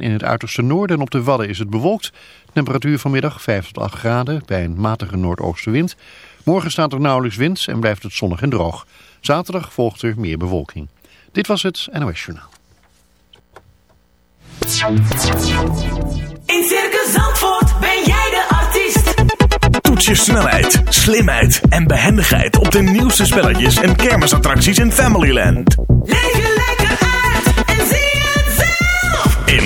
In het uiterste noorden en op de Wadden is het bewolkt. Temperatuur vanmiddag 5 tot 8 graden bij een matige noordoostenwind. Morgen staat er nauwelijks wind en blijft het zonnig en droog. Zaterdag volgt er meer bewolking. Dit was het NOS Journaal. In Circus Zandvoort ben jij de artiest. Toets je snelheid, slimheid en behendigheid op de nieuwste spelletjes en kermisattracties in Familyland. Leef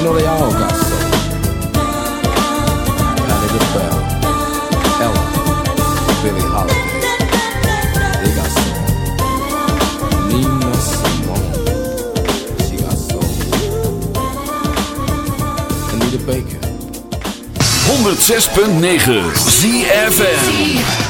They all got soul. Patti LaBelle, Ella, Billie Holiday. Got soul. Nina Simone. She got soul. Anita Baker. 106.9 ZFM.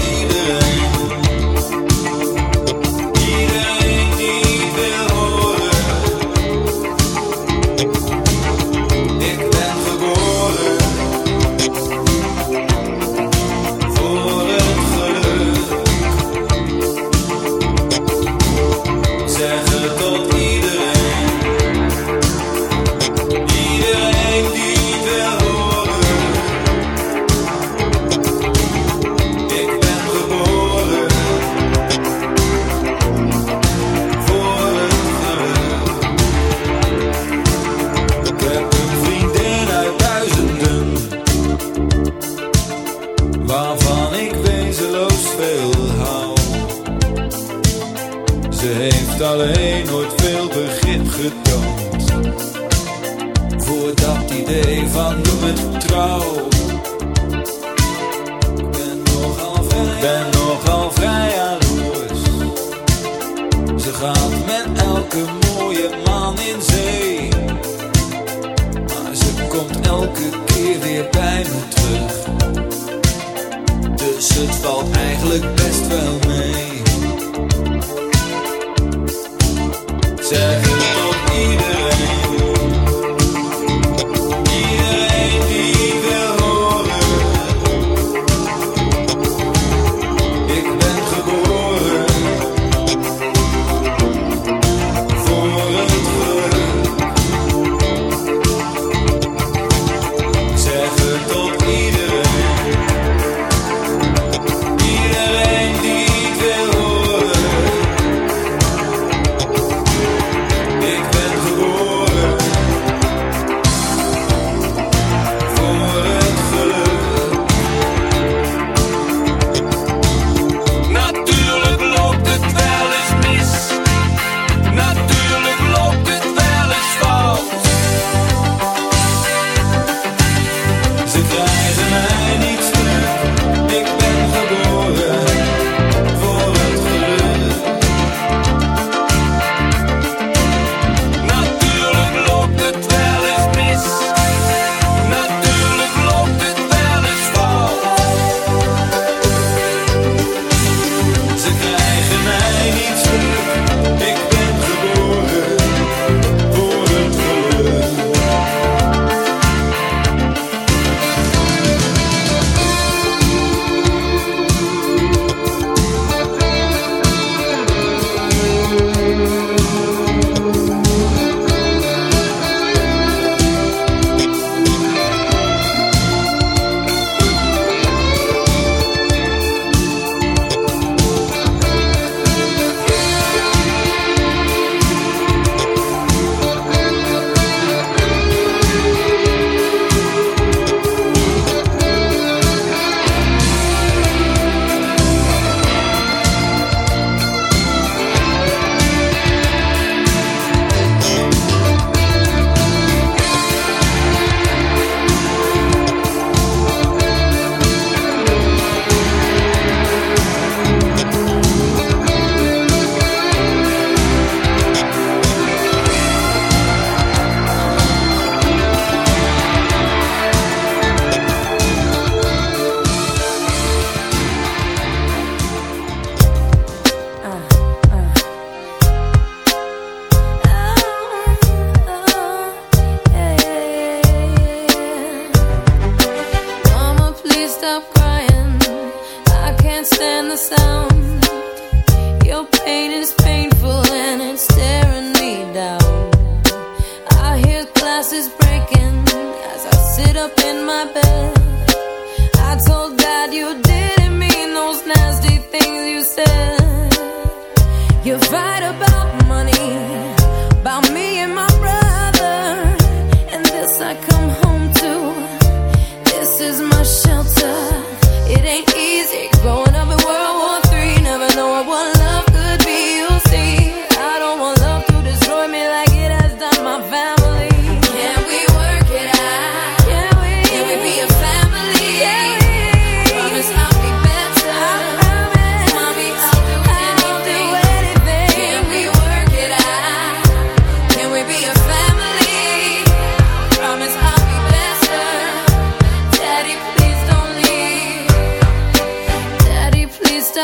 bij me terug. Dus het valt eigenlijk best wel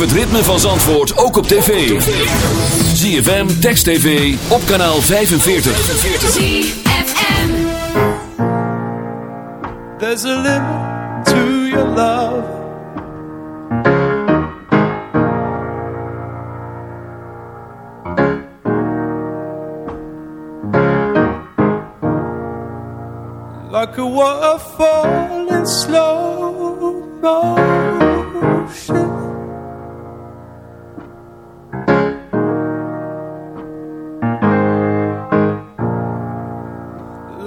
het ritme van Zandvoort ook op tv. ZFM, Text TV, op kanaal 45. ZFM There's a limit to your love Like a waterfall in slow motion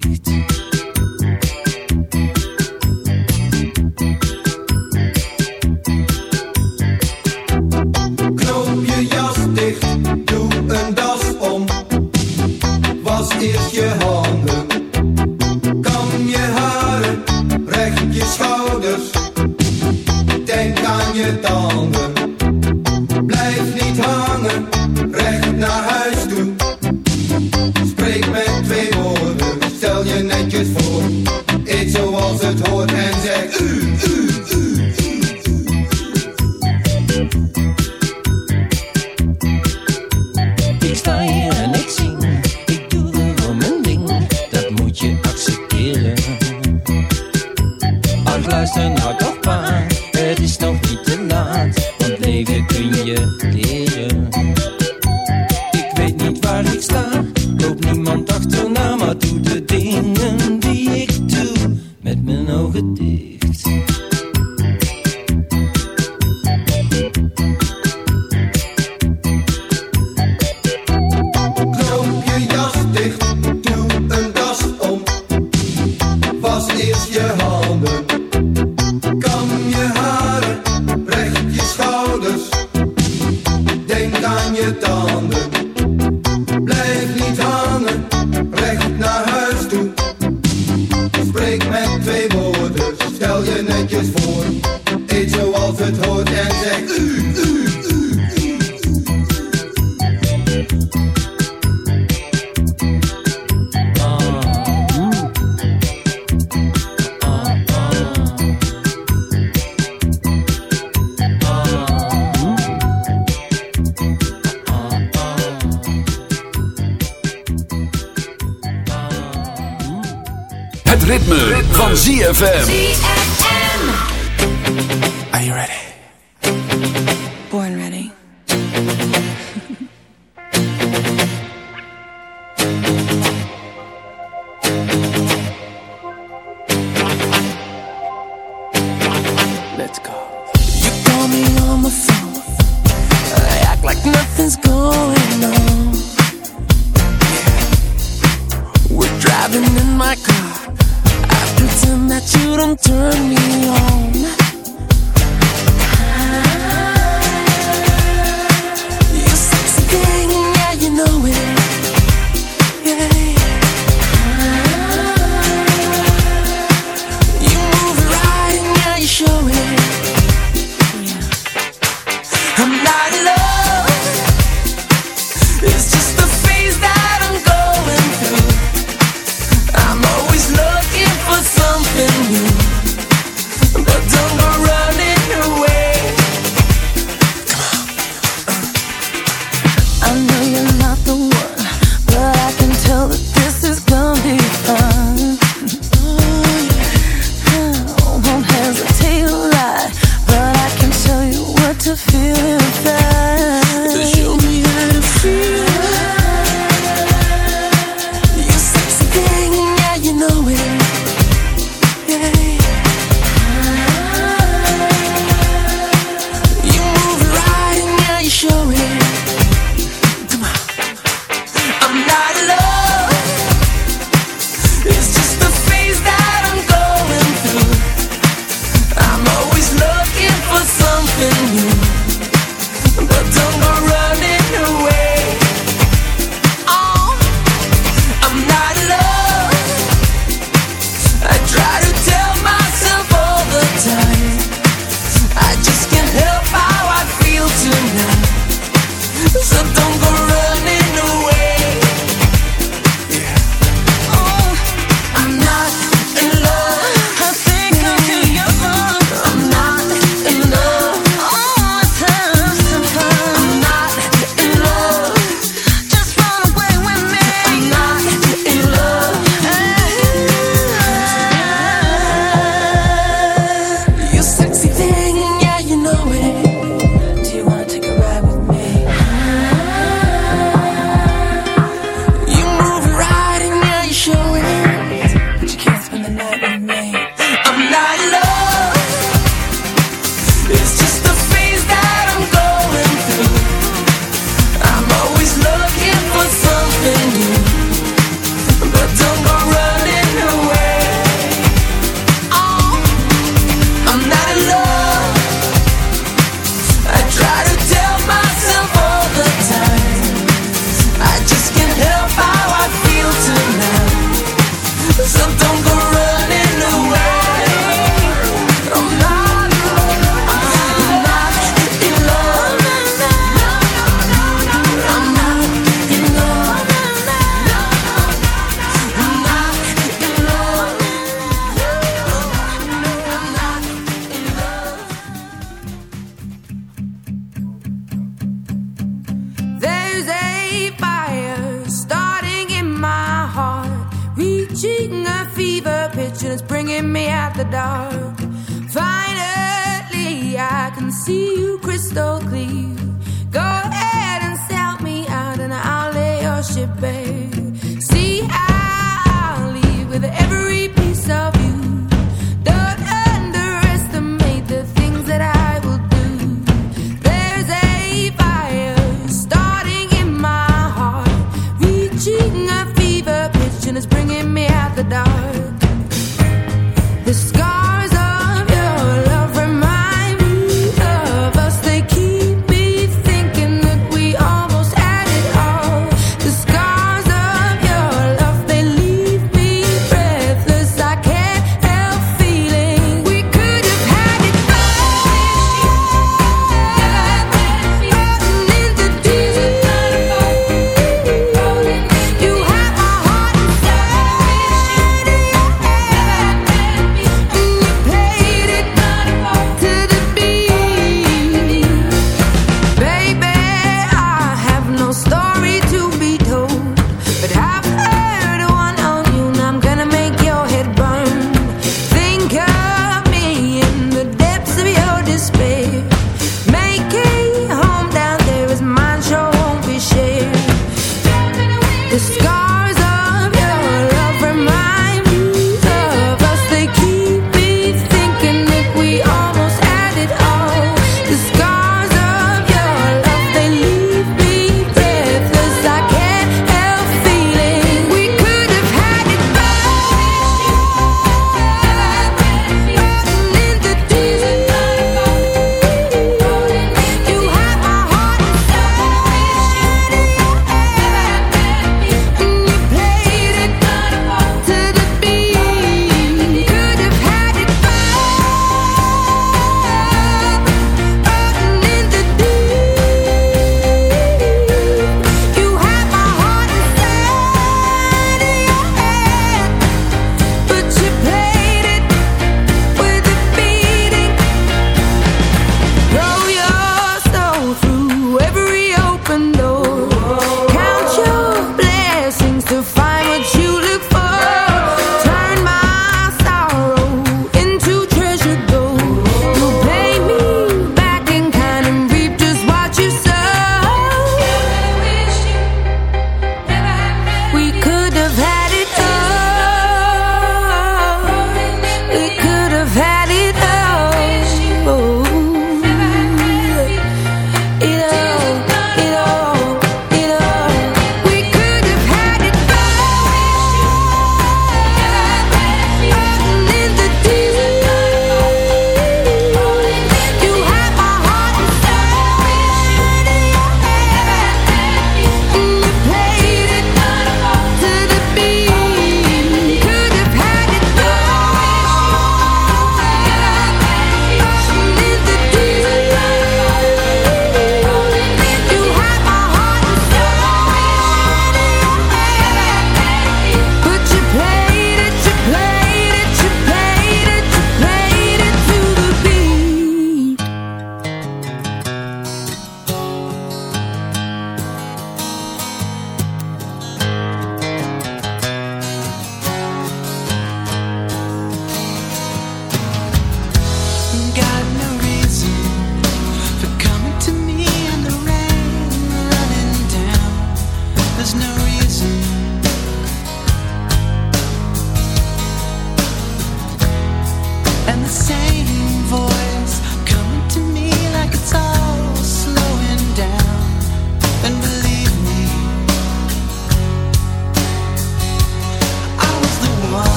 Ga aan je tanden. Blijf niet hangen, recht naar huis toe. Spreek met twee woorden, stel je netjes voor. Eet zoals het hoort en zeg u.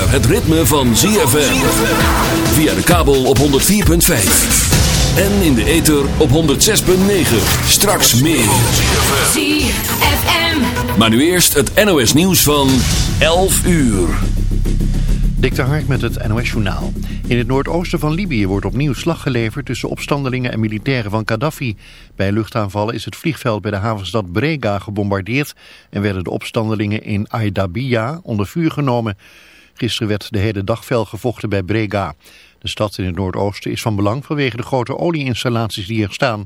zover het ritme van ZFM. Via de kabel op 104.5. En in de ether op 106.9. Straks meer. ZFM. Maar nu eerst het NOS nieuws van 11 uur. Dik de Hark met het NOS-journaal. In het noordoosten van Libië wordt opnieuw slag geleverd tussen opstandelingen en militairen van Gaddafi. Bij luchtaanvallen is het vliegveld bij de havenstad Brega gebombardeerd en werden de opstandelingen in Aidabia onder vuur genomen. Gisteren werd de hele dag fel gevochten bij Brega. De stad in het noordoosten is van belang vanwege de grote olieinstallaties die er staan.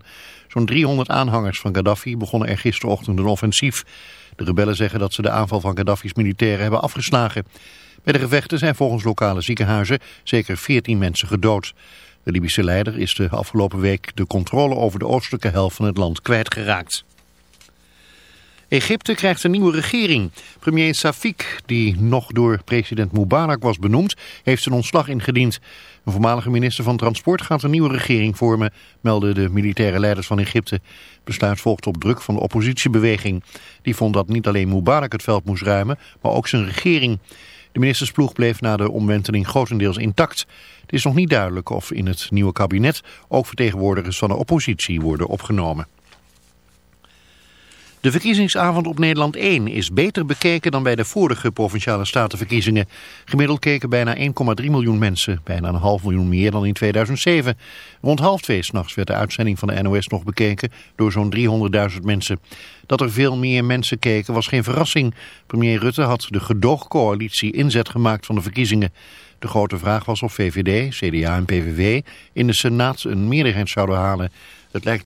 Zo'n 300 aanhangers van Gaddafi begonnen er gisterochtend een offensief. De rebellen zeggen dat ze de aanval van Gaddafi's militairen hebben afgeslagen. Bij de gevechten zijn volgens lokale ziekenhuizen zeker 14 mensen gedood. De Libische leider is de afgelopen week de controle over de oostelijke helft van het land kwijtgeraakt. Egypte krijgt een nieuwe regering. Premier Safik, die nog door president Mubarak was benoemd, heeft zijn ontslag ingediend. Een voormalige minister van Transport gaat een nieuwe regering vormen, melden de militaire leiders van Egypte. Besluit volgt op druk van de oppositiebeweging. Die vond dat niet alleen Mubarak het veld moest ruimen, maar ook zijn regering. De ministersploeg bleef na de omwenteling grotendeels intact. Het is nog niet duidelijk of in het nieuwe kabinet ook vertegenwoordigers van de oppositie worden opgenomen. De verkiezingsavond op Nederland 1 is beter bekeken dan bij de vorige provinciale statenverkiezingen. Gemiddeld keken bijna 1,3 miljoen mensen, bijna een half miljoen meer dan in 2007. Rond half twee s'nachts werd de uitzending van de NOS nog bekeken door zo'n 300.000 mensen. Dat er veel meer mensen keken was geen verrassing. Premier Rutte had de gedoogcoalitie inzet gemaakt van de verkiezingen. De grote vraag was of VVD, CDA en PVV in de Senaat een meerderheid zouden halen. Het lijkt